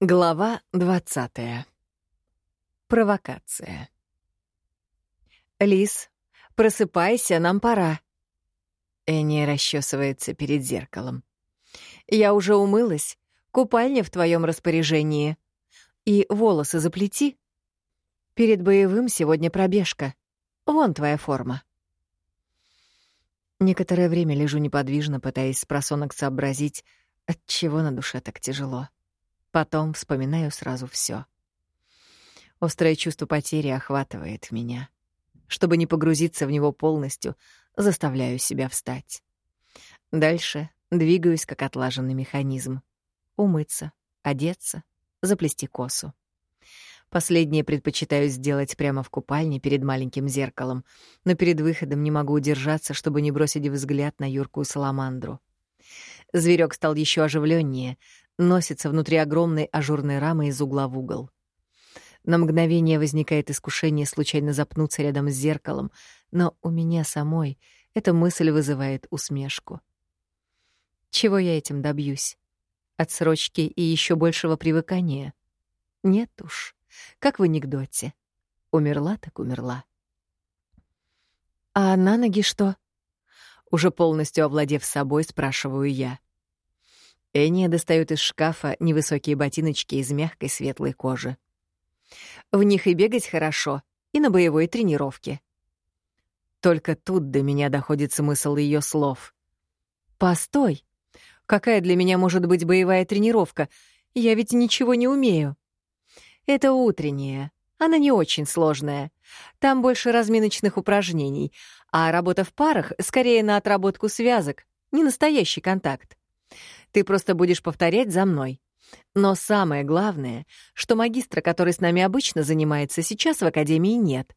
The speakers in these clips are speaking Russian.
Глава 20. Провокация. «Лис, просыпайся, нам пора». Энни расчесывается перед зеркалом. «Я уже умылась. Купальня в твоем распоряжении. И волосы заплети. Перед боевым сегодня пробежка. Вон твоя форма». Некоторое время лежу неподвижно, пытаясь с просонок сообразить, от чего на душе так тяжело. Потом вспоминаю сразу все. Острое чувство потери охватывает меня. Чтобы не погрузиться в него полностью, заставляю себя встать. Дальше двигаюсь, как отлаженный механизм. Умыться, одеться, заплести косу. Последнее предпочитаю сделать прямо в купальне перед маленьким зеркалом, но перед выходом не могу удержаться, чтобы не бросить взгляд на юркую саламандру. Зверек стал еще оживленнее, носится внутри огромной ажурной рамы из угла в угол. На мгновение возникает искушение случайно запнуться рядом с зеркалом, но у меня самой эта мысль вызывает усмешку. Чего я этим добьюсь? Отсрочки и еще большего привыкания? Нет уж, как в анекдоте. Умерла так умерла. А на ноги что? Уже полностью овладев собой, спрашиваю я. Эния достает из шкафа невысокие ботиночки из мягкой светлой кожи. В них и бегать хорошо, и на боевой тренировке. Только тут до меня доходит смысл ее слов. «Постой! Какая для меня может быть боевая тренировка? Я ведь ничего не умею». «Это утренняя. Она не очень сложная. Там больше разминочных упражнений, а работа в парах скорее на отработку связок, не настоящий контакт. Ты просто будешь повторять за мной. Но самое главное, что магистра, который с нами обычно занимается, сейчас в академии нет.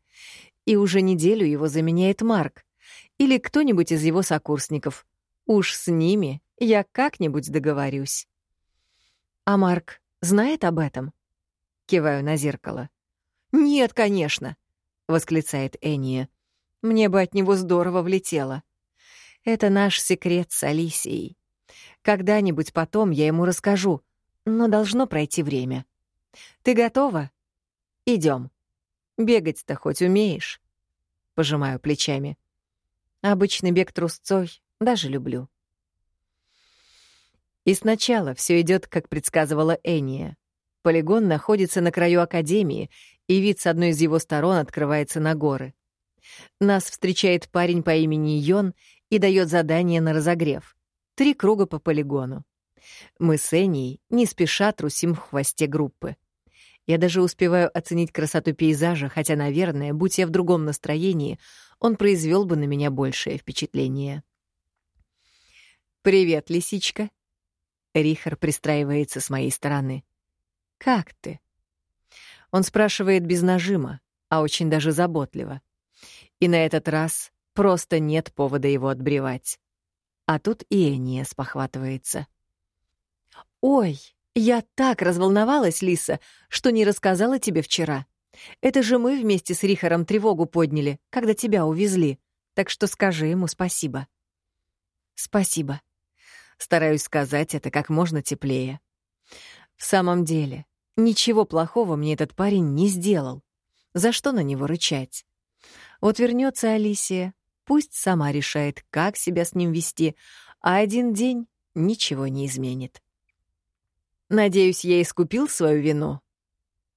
И уже неделю его заменяет Марк. Или кто-нибудь из его сокурсников. Уж с ними я как-нибудь договорюсь. А Марк знает об этом? Киваю на зеркало. «Нет, конечно», — восклицает Энния. «Мне бы от него здорово влетело. Это наш секрет с Алисией. Когда-нибудь потом я ему расскажу, но должно пройти время. Ты готова? Идем. Бегать-то хоть умеешь? Пожимаю плечами. Обычный бег трусцой даже люблю. И сначала все идет, как предсказывала Эния. Полигон находится на краю Академии, и вид с одной из его сторон открывается на горы. Нас встречает парень по имени Йон и дает задание на разогрев. Три круга по полигону. Мы с Эней не спеша трусим в хвосте группы. Я даже успеваю оценить красоту пейзажа, хотя, наверное, будь я в другом настроении, он произвел бы на меня большее впечатление. «Привет, лисичка!» Рихар пристраивается с моей стороны. «Как ты?» Он спрашивает без нажима, а очень даже заботливо. И на этот раз просто нет повода его отбревать. А тут и Эния спохватывается. «Ой, я так разволновалась, Лиса, что не рассказала тебе вчера. Это же мы вместе с Рихаром тревогу подняли, когда тебя увезли. Так что скажи ему спасибо». «Спасибо». Стараюсь сказать это как можно теплее. В самом деле, ничего плохого мне этот парень не сделал. За что на него рычать? Вот вернется Алисия, Пусть сама решает, как себя с ним вести, а один день ничего не изменит. Надеюсь, я искупил свою вину.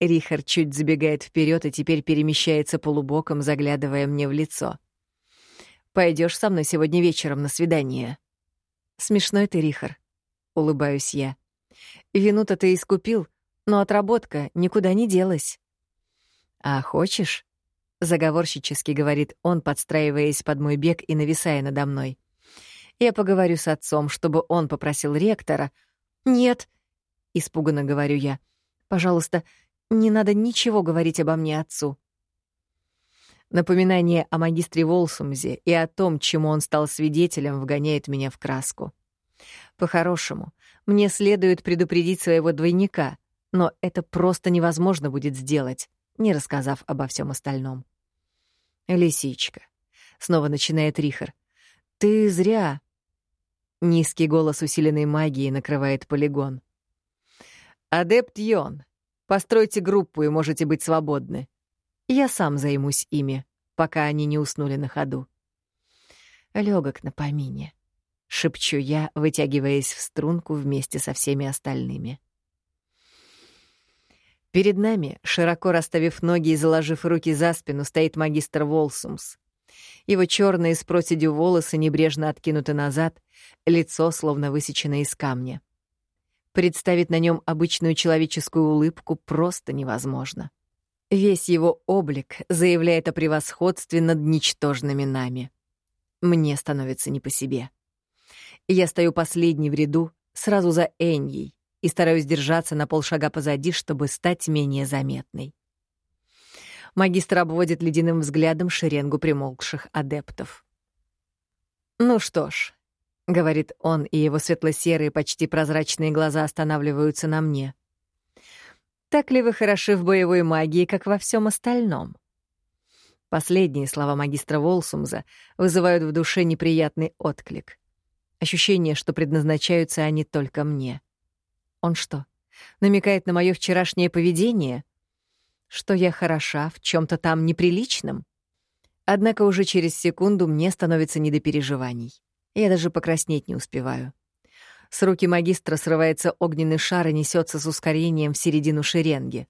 Рихард чуть забегает вперед и теперь перемещается полубоком, заглядывая мне в лицо. Пойдешь со мной сегодня вечером на свидание. Смешной ты, Рихар. Улыбаюсь я. Вину-то ты искупил, но отработка никуда не делась. А хочешь? Заговорщически говорит он, подстраиваясь под мой бег и нависая надо мной. Я поговорю с отцом, чтобы он попросил ректора. «Нет», — испуганно говорю я, — «пожалуйста, не надо ничего говорить обо мне отцу». Напоминание о магистре Волсумзе и о том, чему он стал свидетелем, вгоняет меня в краску. По-хорошему, мне следует предупредить своего двойника, но это просто невозможно будет сделать, не рассказав обо всем остальном. «Лисичка», — снова начинает Рихар, — «ты зря...» Низкий голос усиленной магии накрывает полигон. «Адепт Йон, постройте группу и можете быть свободны. Я сам займусь ими, пока они не уснули на ходу». Легок на помине. — шепчу я, вытягиваясь в струнку вместе со всеми остальными. Перед нами, широко расставив ноги и заложив руки за спину, стоит магистр Волсумс. Его черные с проседью волосы небрежно откинуты назад, лицо словно высечено из камня. Представить на нем обычную человеческую улыбку просто невозможно. Весь его облик заявляет о превосходстве над ничтожными нами. Мне становится не по себе. Я стою последний в ряду, сразу за Эньей, и стараюсь держаться на полшага позади, чтобы стать менее заметной. Магистр обводит ледяным взглядом шеренгу примолкших адептов. «Ну что ж», — говорит он, и его светло-серые, почти прозрачные глаза останавливаются на мне. «Так ли вы хороши в боевой магии, как во всем остальном?» Последние слова магистра Волсумза вызывают в душе неприятный отклик. Ощущение, что предназначаются они только мне. Он что, намекает на мое вчерашнее поведение? Что я хороша в чем то там неприличном? Однако уже через секунду мне становится не до переживаний. Я даже покраснеть не успеваю. С руки магистра срывается огненный шар и несется с ускорением в середину шеренги.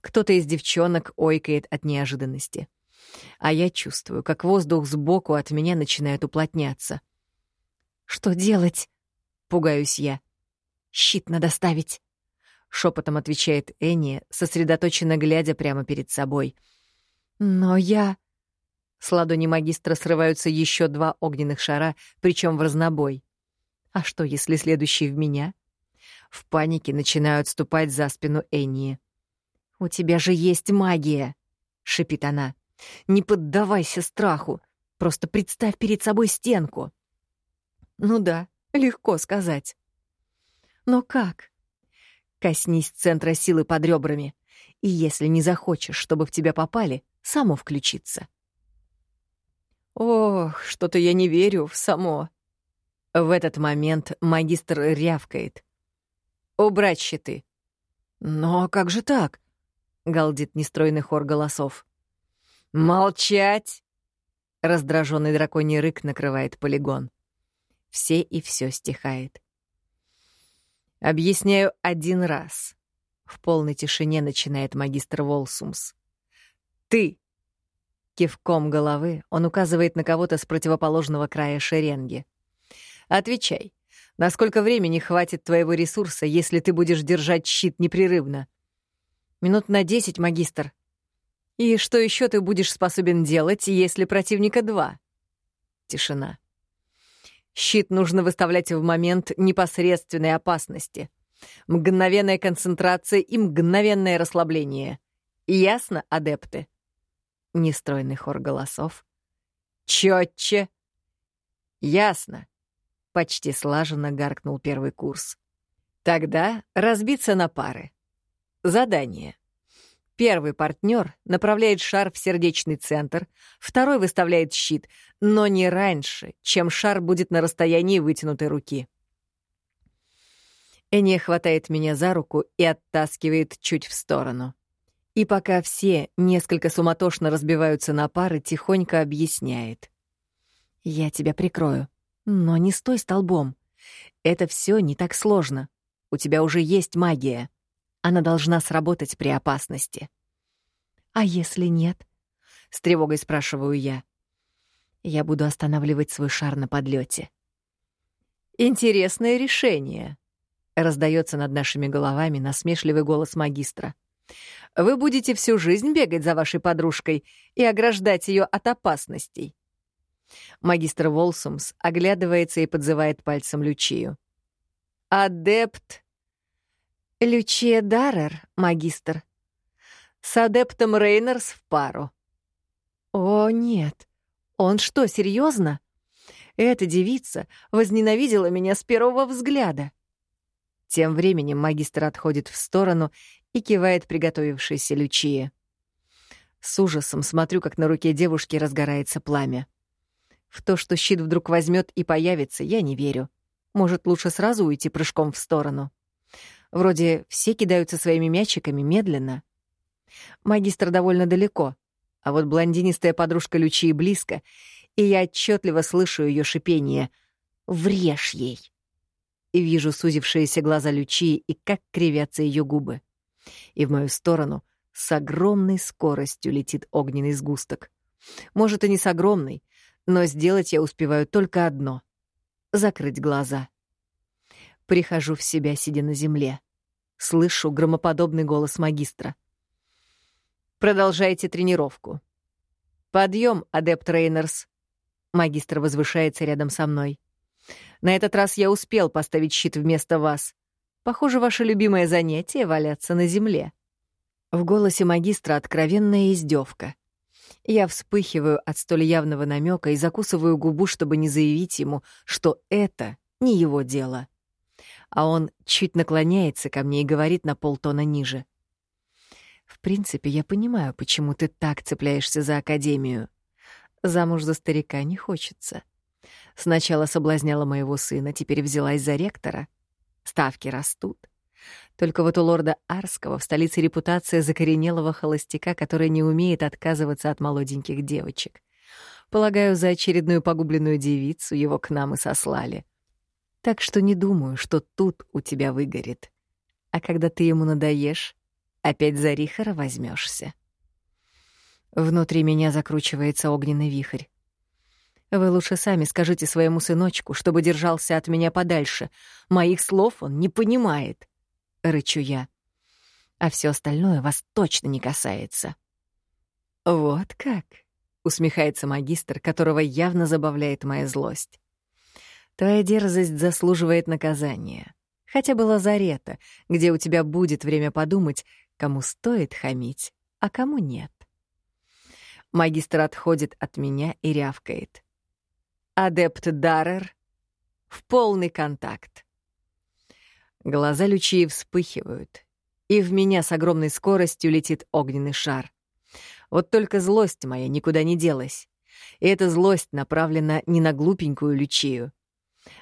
Кто-то из девчонок ойкает от неожиданности. А я чувствую, как воздух сбоку от меня начинает уплотняться. «Что делать?» — пугаюсь я. «Щит надо ставить», — шепотом отвечает Энни, сосредоточенно глядя прямо перед собой. «Но я...» С ладони магистра срываются еще два огненных шара, причем в разнобой. А что, если следующий в меня? В панике начинают ступать за спину Энни. «У тебя же есть магия!» — шипит она. «Не поддавайся страху. Просто представь перед собой стенку». Ну да, легко сказать. Но как? Коснись центра силы под ребрами, и если не захочешь, чтобы в тебя попали, само включится. Ох, что-то я не верю в само. В этот момент магистр рявкает. «Убрать щиты!» «Но как же так?» — галдит нестройный хор голосов. «Молчать!» — раздраженный драконий рык накрывает полигон все и все стихает. Объясняю один раз. В полной тишине начинает магистр Волсумс. Ты! Кивком головы он указывает на кого-то с противоположного края шеренги. Отвечай. Насколько времени хватит твоего ресурса, если ты будешь держать щит непрерывно? Минут на десять, магистр. И что еще ты будешь способен делать, если противника два? Тишина. Щит нужно выставлять в момент непосредственной опасности. Мгновенная концентрация и мгновенное расслабление. Ясно, адепты? Нестройный хор голосов. Чётче. Ясно. Почти слаженно гаркнул первый курс. Тогда разбиться на пары. Задание. Первый партнер направляет шар в сердечный центр, второй выставляет щит, но не раньше, чем шар будет на расстоянии вытянутой руки. Эния хватает меня за руку и оттаскивает чуть в сторону. И пока все несколько суматошно разбиваются на пары, тихонько объясняет. «Я тебя прикрою, но не стой столбом. Это все не так сложно. У тебя уже есть магия». Она должна сработать при опасности. «А если нет?» — с тревогой спрашиваю я. Я буду останавливать свой шар на подлете. «Интересное решение», — раздается над нашими головами насмешливый голос магистра. «Вы будете всю жизнь бегать за вашей подружкой и ограждать ее от опасностей». Магистр Волсумс оглядывается и подзывает пальцем Лючию. «Адепт Лючия Даррер, магистр. С адептом Рейнерс в пару. О, нет. Он что, серьезно? Эта девица возненавидела меня с первого взгляда. Тем временем магистр отходит в сторону и кивает приготовившейся Лючия. С ужасом смотрю, как на руке девушки разгорается пламя. В то, что щит вдруг возьмет и появится, я не верю. Может, лучше сразу уйти прыжком в сторону. Вроде все кидаются своими мячиками медленно. Магистр довольно далеко, а вот блондинистая подружка Лючии близко, и я отчетливо слышу ее шипение «Врежь ей!» И вижу сузившиеся глаза Лючии и как кривятся ее губы. И в мою сторону с огромной скоростью летит огненный сгусток. Может, и не с огромной, но сделать я успеваю только одно — закрыть глаза. Прихожу в себя, сидя на земле. Слышу громоподобный голос магистра. «Продолжайте тренировку». «Подъем, адепт Рейнерс». Магистр возвышается рядом со мной. «На этот раз я успел поставить щит вместо вас. Похоже, ваше любимое занятие — валяться на земле». В голосе магистра откровенная издевка. Я вспыхиваю от столь явного намека и закусываю губу, чтобы не заявить ему, что это не его дело. А он чуть наклоняется ко мне и говорит на полтона ниже. «В принципе, я понимаю, почему ты так цепляешься за Академию. Замуж за старика не хочется. Сначала соблазняла моего сына, теперь взялась за ректора. Ставки растут. Только вот у лорда Арского в столице репутация закоренелого холостяка, который не умеет отказываться от молоденьких девочек. Полагаю, за очередную погубленную девицу его к нам и сослали. Так что не думаю, что тут у тебя выгорит. А когда ты ему надоешь, опять за Рихара возьмешься. Внутри меня закручивается огненный вихрь. Вы лучше сами скажите своему сыночку, чтобы держался от меня подальше. Моих слов он не понимает. — рычу я. «А все остальное вас точно не касается». «Вот как?» — усмехается магистр, которого явно забавляет моя злость. «Твоя дерзость заслуживает наказания. Хотя бы лазарета, где у тебя будет время подумать, кому стоит хамить, а кому нет». Магистр отходит от меня и рявкает. «Адепт Даррер, в полный контакт». Глаза Лючии вспыхивают, и в меня с огромной скоростью летит огненный шар. Вот только злость моя никуда не делась. И эта злость направлена не на глупенькую Лючию.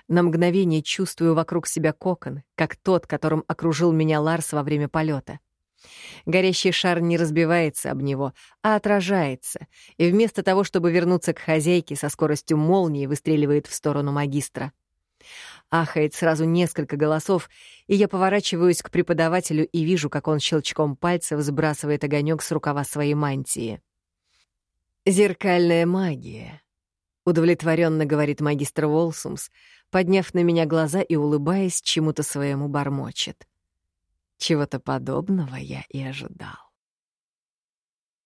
На мгновение чувствую вокруг себя кокон, как тот, которым окружил меня Ларс во время полета. Горящий шар не разбивается об него, а отражается, и вместо того, чтобы вернуться к хозяйке, со скоростью молнии выстреливает в сторону магистра. Ахает сразу несколько голосов, и я поворачиваюсь к преподавателю и вижу, как он щелчком пальцев сбрасывает огонек с рукава своей мантии. «Зеркальная магия», — удовлетворенно говорит магистр Волсумс, подняв на меня глаза и улыбаясь чему-то своему бормочет. Чего-то подобного я и ожидал.